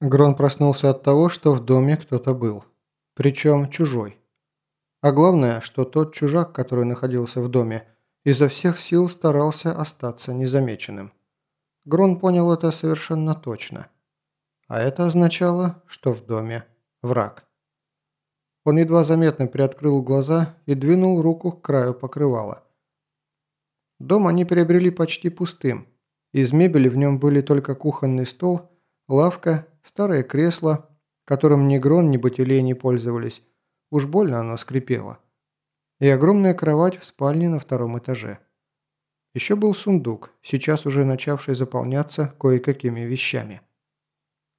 Грон проснулся от того, что в доме кто-то был. Причем чужой. А главное, что тот чужак, который находился в доме, изо всех сил старался остаться незамеченным. Грон понял это совершенно точно. А это означало, что в доме враг. Он едва заметно приоткрыл глаза и двинул руку к краю покрывала. Дом они приобрели почти пустым. Из мебели в нем были только кухонный стол, лавка Старое кресло, которым ни Грон, ни Батилей не пользовались, уж больно оно скрипело. И огромная кровать в спальне на втором этаже. Еще был сундук, сейчас уже начавший заполняться кое-какими вещами.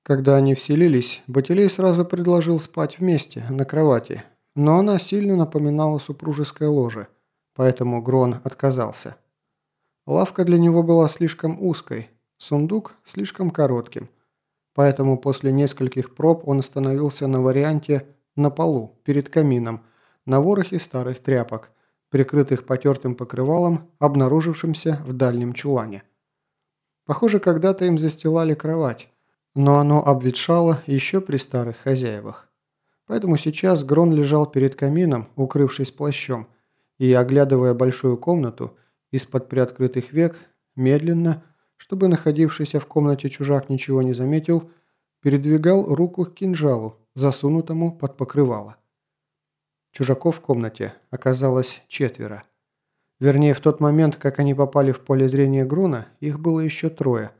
Когда они вселились, Батилей сразу предложил спать вместе, на кровати, но она сильно напоминала супружеское ложе, поэтому Грон отказался. Лавка для него была слишком узкой, сундук слишком коротким – Поэтому после нескольких проб он остановился на варианте на полу, перед камином, на ворохе старых тряпок, прикрытых потертым покрывалом, обнаружившимся в дальнем чулане. Похоже, когда-то им застилали кровать, но оно обветшало еще при старых хозяевах. Поэтому сейчас Грон лежал перед камином, укрывшись плащом, и, оглядывая большую комнату, из-под приоткрытых век, медленно, чтобы находившийся в комнате чужак ничего не заметил, передвигал руку к кинжалу, засунутому под покрывало. Чужаков в комнате оказалось четверо. Вернее, в тот момент, как они попали в поле зрения Груна, их было еще трое.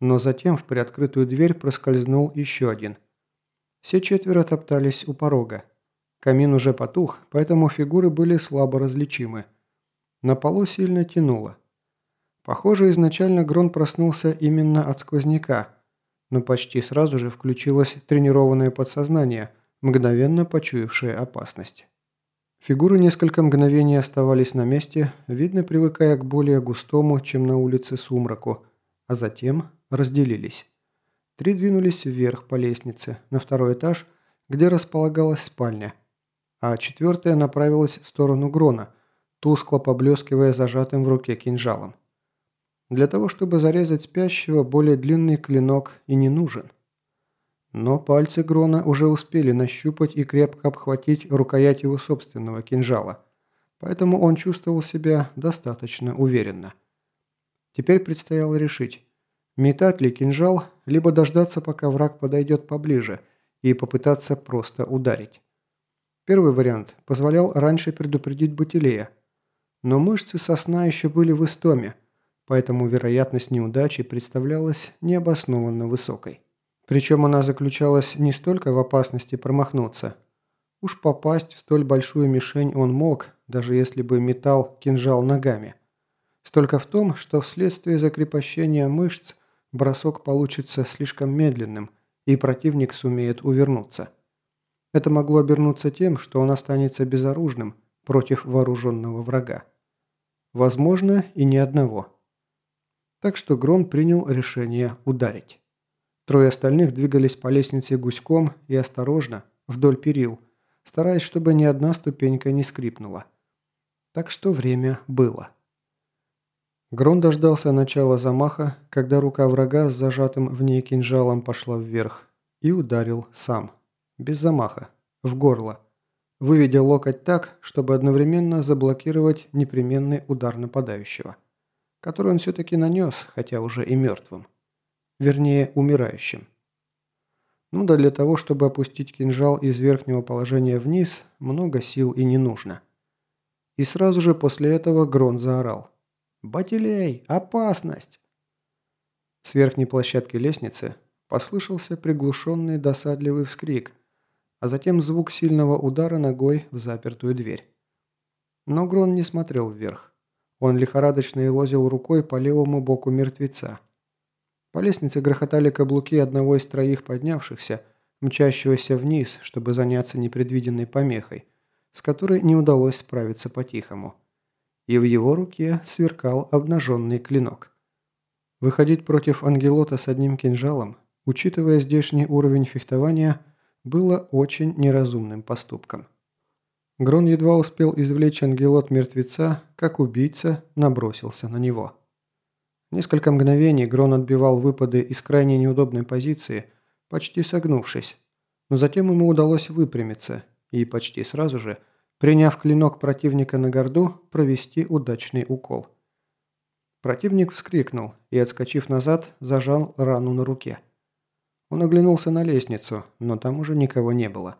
Но затем в приоткрытую дверь проскользнул еще один. Все четверо топтались у порога. Камин уже потух, поэтому фигуры были слабо различимы. На полу сильно тянуло. Похоже, изначально Грон проснулся именно от сквозняка, но почти сразу же включилось тренированное подсознание, мгновенно почуявшее опасность. Фигуры несколько мгновений оставались на месте, видно привыкая к более густому, чем на улице, сумраку, а затем разделились. Три двинулись вверх по лестнице, на второй этаж, где располагалась спальня, а четвертая направилась в сторону Грона, тускло поблескивая зажатым в руке кинжалом. Для того, чтобы зарезать спящего, более длинный клинок и не нужен. Но пальцы Грона уже успели нащупать и крепко обхватить рукоять его собственного кинжала, поэтому он чувствовал себя достаточно уверенно. Теперь предстояло решить, метать ли кинжал, либо дождаться, пока враг подойдет поближе, и попытаться просто ударить. Первый вариант позволял раньше предупредить Батилея, но мышцы сосна еще были в истоме, поэтому вероятность неудачи представлялась необоснованно высокой. Причем она заключалась не столько в опасности промахнуться. Уж попасть в столь большую мишень он мог, даже если бы метал кинжал ногами. Столько в том, что вследствие закрепощения мышц бросок получится слишком медленным, и противник сумеет увернуться. Это могло обернуться тем, что он останется безоружным против вооруженного врага. Возможно, и ни одного так что Грон принял решение ударить. Трое остальных двигались по лестнице гуськом и осторожно, вдоль перил, стараясь, чтобы ни одна ступенька не скрипнула. Так что время было. Грон дождался начала замаха, когда рука врага с зажатым в ней кинжалом пошла вверх, и ударил сам, без замаха, в горло, выведя локоть так, чтобы одновременно заблокировать непременный удар нападающего который он все-таки нанес, хотя уже и мертвым. Вернее, умирающим. Ну да для того, чтобы опустить кинжал из верхнего положения вниз, много сил и не нужно. И сразу же после этого Грон заорал. «Батилей! Опасность!» С верхней площадки лестницы послышался приглушенный досадливый вскрик, а затем звук сильного удара ногой в запертую дверь. Но Грон не смотрел вверх. Он лихорадочно елозил рукой по левому боку мертвеца. По лестнице грохотали каблуки одного из троих поднявшихся, мчащегося вниз, чтобы заняться непредвиденной помехой, с которой не удалось справиться по-тихому. И в его руке сверкал обнаженный клинок. Выходить против ангелота с одним кинжалом, учитывая здешний уровень фехтования, было очень неразумным поступком. Грон едва успел извлечь ангелот мертвеца, как убийца набросился на него. Несколько мгновений Грон отбивал выпады из крайне неудобной позиции, почти согнувшись, но затем ему удалось выпрямиться и почти сразу же, приняв клинок противника на горду, провести удачный укол. Противник вскрикнул и, отскочив назад, зажал рану на руке. Он оглянулся на лестницу, но там уже никого не было.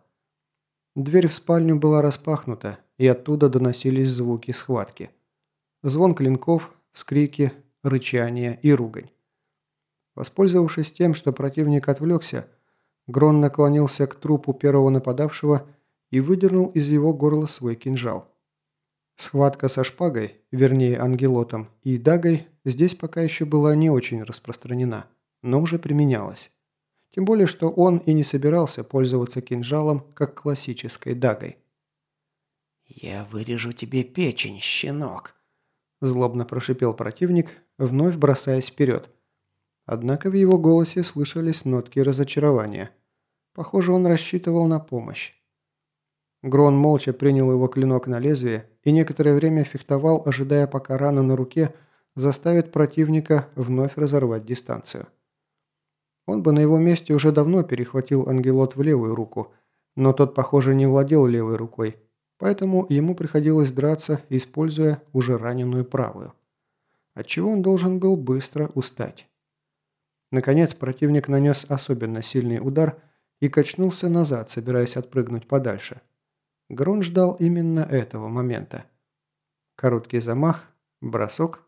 Дверь в спальню была распахнута, и оттуда доносились звуки схватки. Звон клинков, вскрики, рычание и ругань. Воспользовавшись тем, что противник отвлекся, Грон наклонился к трупу первого нападавшего и выдернул из его горла свой кинжал. Схватка со шпагой, вернее ангелотом, и дагой здесь пока еще была не очень распространена, но уже применялась. Тем более, что он и не собирался пользоваться кинжалом как классической дагой. «Я вырежу тебе печень, щенок!» Злобно прошипел противник, вновь бросаясь вперед. Однако в его голосе слышались нотки разочарования. Похоже, он рассчитывал на помощь. Грон молча принял его клинок на лезвие и некоторое время фехтовал, ожидая, пока рана на руке заставит противника вновь разорвать дистанцию. Он бы на его месте уже давно перехватил ангелот в левую руку, но тот, похоже, не владел левой рукой, поэтому ему приходилось драться, используя уже раненую правую. Отчего он должен был быстро устать. Наконец противник нанес особенно сильный удар и качнулся назад, собираясь отпрыгнуть подальше. Грон ждал именно этого момента. Короткий замах, бросок,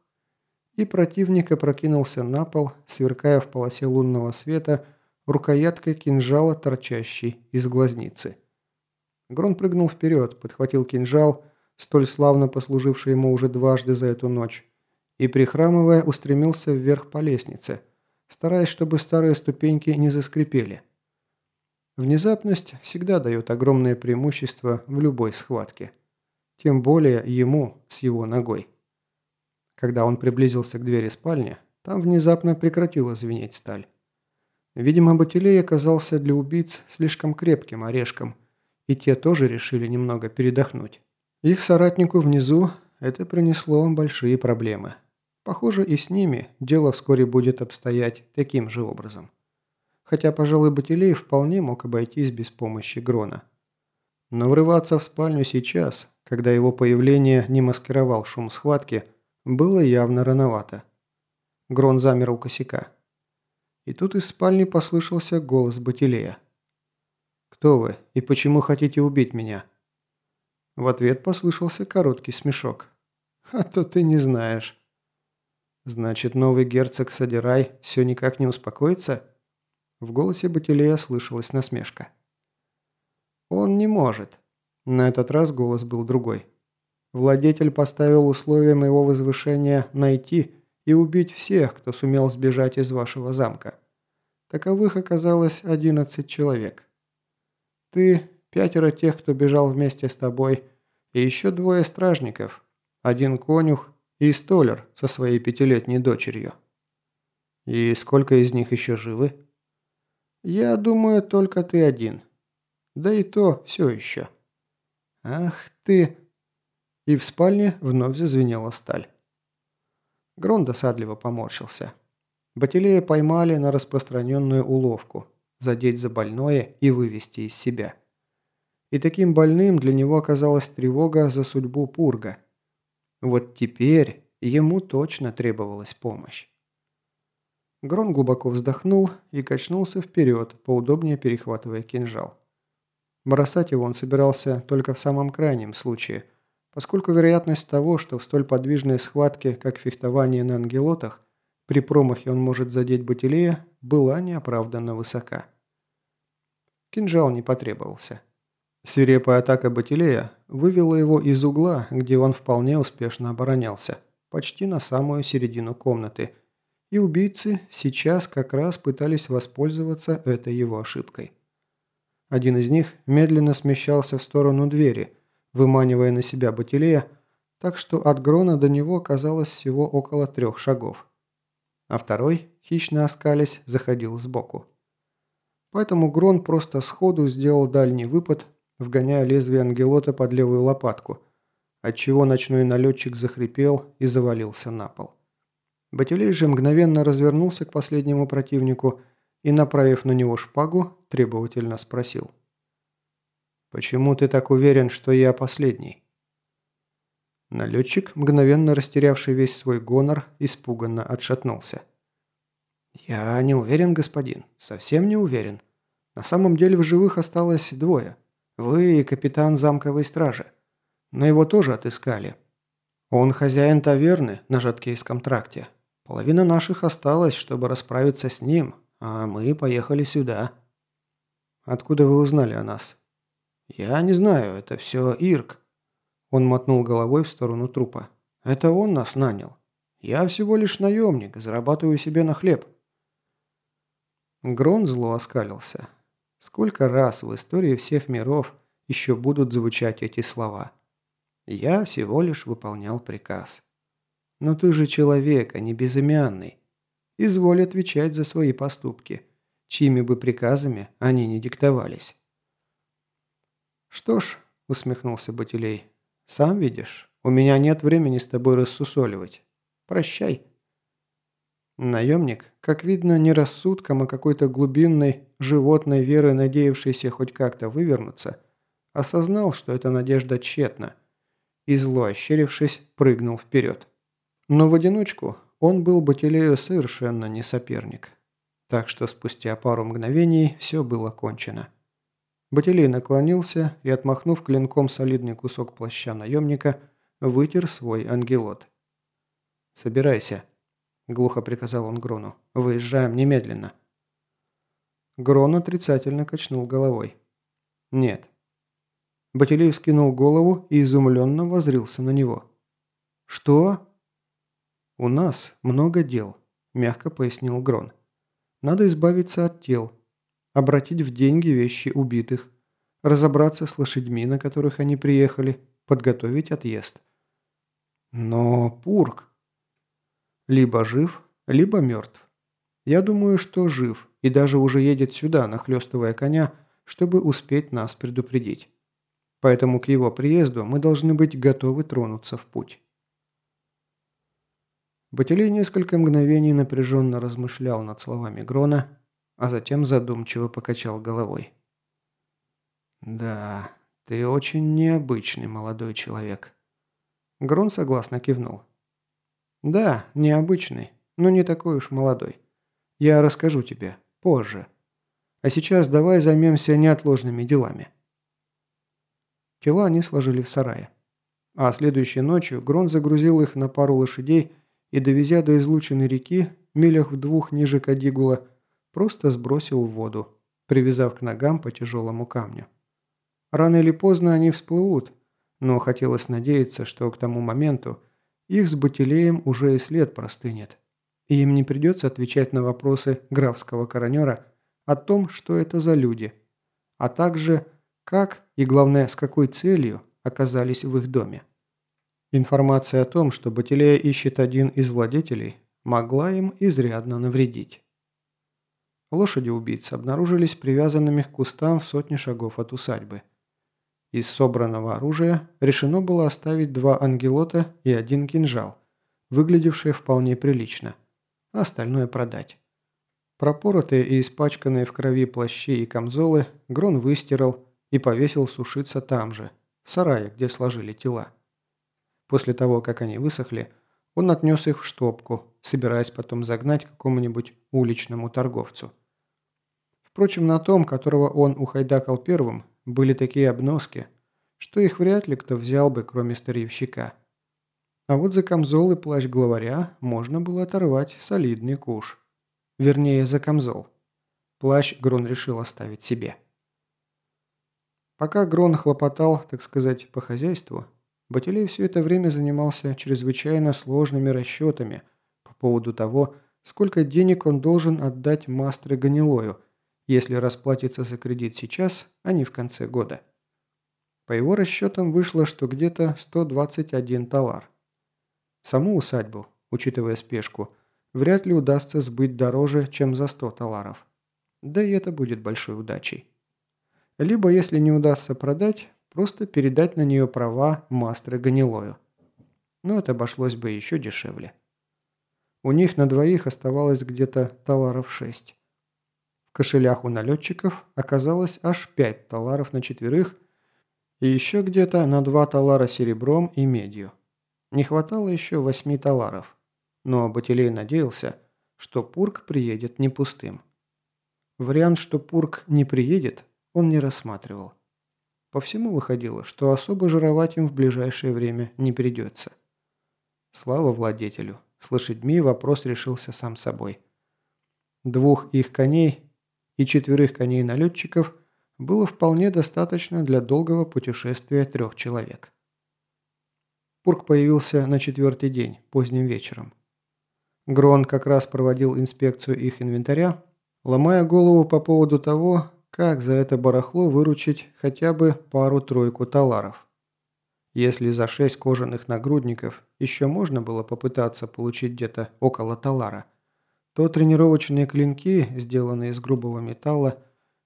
и противник опрокинулся на пол, сверкая в полосе лунного света рукояткой кинжала, торчащей из глазницы. Грон прыгнул вперед, подхватил кинжал, столь славно послуживший ему уже дважды за эту ночь, и, прихрамывая, устремился вверх по лестнице, стараясь, чтобы старые ступеньки не заскрипели – Внезапность всегда дает огромное преимущество в любой схватке. Тем более ему с его ногой. Когда он приблизился к двери спальни, там внезапно прекратила звенеть сталь. Видимо, Батилей оказался для убийц слишком крепким орешком, и те тоже решили немного передохнуть. Их соратнику внизу это принесло большие проблемы. Похоже, и с ними дело вскоре будет обстоять таким же образом хотя, пожалуй, Батилей вполне мог обойтись без помощи Грона. Но врываться в спальню сейчас, когда его появление не маскировал шум схватки, было явно рановато. Грон замер у косяка. И тут из спальни послышался голос Батилея. «Кто вы и почему хотите убить меня?» В ответ послышался короткий смешок. «А то ты не знаешь». «Значит, новый герцог Садирай все никак не успокоится?» В голосе Батилея слышалась насмешка. «Он не может». На этот раз голос был другой. Владетель поставил условие моего возвышения найти и убить всех, кто сумел сбежать из вашего замка. Таковых оказалось одиннадцать человек. Ты, пятеро тех, кто бежал вместе с тобой, и еще двое стражников, один конюх и столер со своей пятилетней дочерью. И сколько из них еще живы? «Я думаю, только ты один. Да и то все еще». «Ах ты!» И в спальне вновь зазвенела сталь. Грон досадливо поморщился. Батилея поймали на распространенную уловку – задеть за больное и вывести из себя. И таким больным для него оказалась тревога за судьбу Пурга. Вот теперь ему точно требовалась помощь. Грон глубоко вздохнул и качнулся вперед, поудобнее перехватывая кинжал. Бросать его он собирался только в самом крайнем случае, поскольку вероятность того, что в столь подвижной схватке, как фехтование на ангелотах, при промахе он может задеть Батилея, была неоправданно высока. Кинжал не потребовался. Свирепая атака Батилея вывела его из угла, где он вполне успешно оборонялся, почти на самую середину комнаты – и убийцы сейчас как раз пытались воспользоваться этой его ошибкой. Один из них медленно смещался в сторону двери, выманивая на себя Батилея, так что от Грона до него оказалось всего около трех шагов. А второй, хищно оскались, заходил сбоку. Поэтому Грон просто сходу сделал дальний выпад, вгоняя лезвие ангелота под левую лопатку, отчего ночной налетчик захрипел и завалился на пол. Батилей же мгновенно развернулся к последнему противнику и, направив на него шпагу, требовательно спросил. «Почему ты так уверен, что я последний?» Налетчик, мгновенно растерявший весь свой гонор, испуганно отшатнулся. «Я не уверен, господин. Совсем не уверен. На самом деле в живых осталось двое. Вы и капитан замковой стражи. Но его тоже отыскали. Он хозяин таверны на Жаткейском тракте. Половина наших осталась, чтобы расправиться с ним, а мы поехали сюда». «Откуда вы узнали о нас?» «Я не знаю, это все Ирк». Он мотнул головой в сторону трупа. «Это он нас нанял. Я всего лишь наемник, зарабатываю себе на хлеб». Грон зло оскалился. Сколько раз в истории всех миров еще будут звучать эти слова? Я всего лишь выполнял приказ. Но ты же человек, а не безымянный. Изволь отвечать за свои поступки, чьими бы приказами они не диктовались. «Что ж», – усмехнулся Батилей, – «сам видишь, у меня нет времени с тобой рассусоливать. Прощай». Наемник, как видно, не рассудком, а какой-то глубинной животной верой, надеявшейся хоть как-то вывернуться, осознал, что эта надежда тщетна, и зло ощерившись, прыгнул вперед. Но в одиночку он был Батилею совершенно не соперник. Так что спустя пару мгновений все было кончено. Батилей наклонился и, отмахнув клинком солидный кусок плаща наемника, вытер свой ангелот. «Собирайся», – глухо приказал он Грону. «Выезжаем немедленно». Грон отрицательно качнул головой. «Нет». Батилей вскинул голову и изумленно возрился на него. «Что?» «У нас много дел», – мягко пояснил Грон. «Надо избавиться от тел, обратить в деньги вещи убитых, разобраться с лошадьми, на которых они приехали, подготовить отъезд. Но Пург либо жив, либо мертв. Я думаю, что жив и даже уже едет сюда, нахлестывая коня, чтобы успеть нас предупредить. Поэтому к его приезду мы должны быть готовы тронуться в путь. Батилей несколько мгновений напряженно размышлял над словами Грона, а затем задумчиво покачал головой. «Да, ты очень необычный молодой человек». Грон согласно кивнул. «Да, необычный, но не такой уж молодой. Я расскажу тебе позже. А сейчас давай займемся неотложными делами». Тела они сложили в сарае. А следующей ночью Грон загрузил их на пару лошадей и, довезя до излученной реки, милях в двух ниже Кадигула, просто сбросил в воду, привязав к ногам по тяжелому камню. Рано или поздно они всплывут, но хотелось надеяться, что к тому моменту их с Батилеем уже и след простынет, и им не придется отвечать на вопросы графского коронера о том, что это за люди, а также как и, главное, с какой целью оказались в их доме. Информация о том, что Батилея ищет один из владетелей, могла им изрядно навредить. Лошади убийц обнаружились привязанными к кустам в сотне шагов от усадьбы. Из собранного оружия решено было оставить два ангелота и один кинжал, выглядевшие вполне прилично, а остальное продать. Пропоротые и испачканные в крови плащи и камзолы Грон выстирал и повесил сушиться там же, в сарае, где сложили тела. После того, как они высохли, он отнес их в штопку, собираясь потом загнать какому-нибудь уличному торговцу. Впрочем, на том, которого он ухайдакал первым, были такие обноски, что их вряд ли кто взял бы, кроме старьевщика. А вот за камзол и плащ главаря можно было оторвать солидный куш. Вернее, за камзол. Плащ Грон решил оставить себе. Пока Грон хлопотал, так сказать, по хозяйству, Батилей все это время занимался чрезвычайно сложными расчетами по поводу того, сколько денег он должен отдать Мастре Ганилою – если расплатится за кредит сейчас, а не в конце года. По его расчетам вышло, что где-то 121 талар. Саму усадьбу, учитывая спешку, вряд ли удастся сбыть дороже, чем за 100 таларов. Да и это будет большой удачей. Либо, если не удастся продать, просто передать на нее права Мастре Ганилою. Но это обошлось бы еще дешевле. У них на двоих оставалось где-то таларов 6. Кошелях у налетчиков оказалось аж 5 таларов на четверых и еще где-то на 2 талара серебром и медью. Не хватало еще 8 таларов, но Батилей надеялся, что Пурк приедет не пустым. Вариант, что Пурк не приедет, он не рассматривал. По всему выходило, что особо жировать им в ближайшее время не придется. Слава владетелю, с лошадьми вопрос решился сам собой. Двух их коней и четверых коней-налетчиков было вполне достаточно для долгого путешествия трех человек. Пурк появился на четвертый день, поздним вечером. Грон как раз проводил инспекцию их инвентаря, ломая голову по поводу того, как за это барахло выручить хотя бы пару-тройку таларов. Если за шесть кожаных нагрудников еще можно было попытаться получить где-то около талара, то тренировочные клинки, сделанные из грубого металла,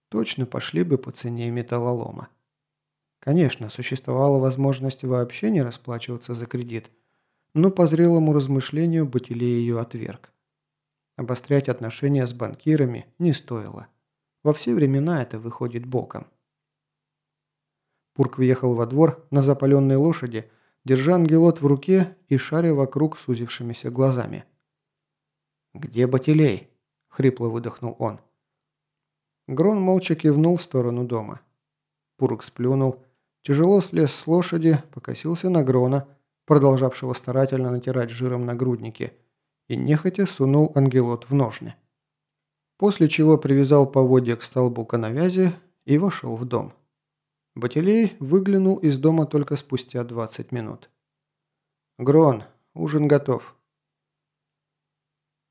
точно пошли бы по цене металлолома. Конечно, существовала возможность вообще не расплачиваться за кредит, но по зрелому размышлению Батилей ее отверг. Обострять отношения с банкирами не стоило. Во все времена это выходит боком. Пурк въехал во двор на запаленной лошади, держа ангелот в руке и шаря вокруг сузившимися глазами. «Где Батилей?» – хрипло выдохнул он. Грон молча кивнул в сторону дома. Пурк сплюнул, тяжело слез с лошади, покосился на Грона, продолжавшего старательно натирать жиром нагрудники, и нехотя сунул ангелот в ножны после чего привязал поводья к столбу коновязи и вошел в дом. Батилей выглянул из дома только спустя 20 минут. «Грон, ужин готов».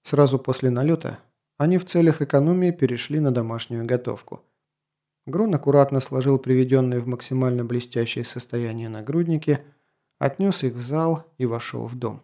Сразу после налета они в целях экономии перешли на домашнюю готовку. Грон аккуратно сложил приведенные в максимально блестящее состояние нагрудники, отнес их в зал и вошел в дом.